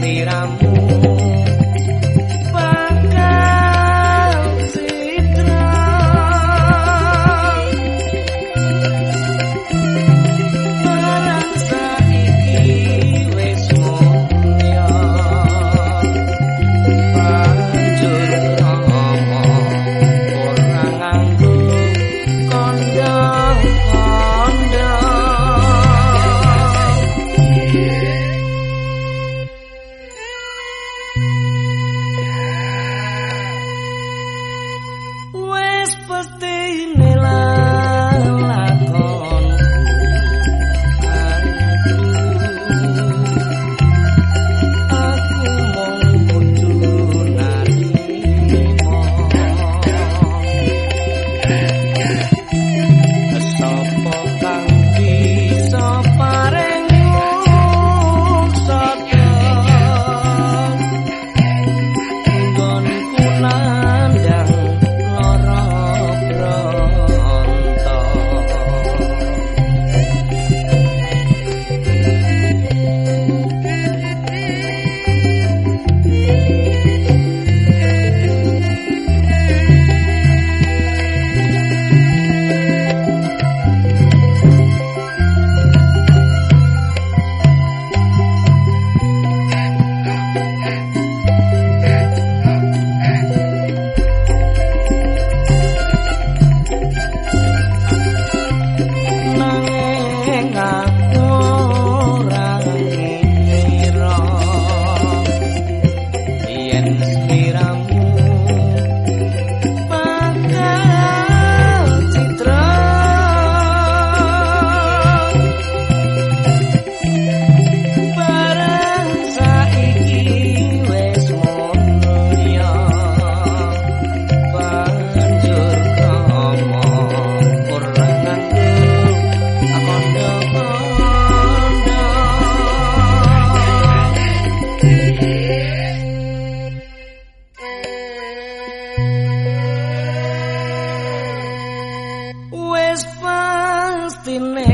Miramu. de And. Pastine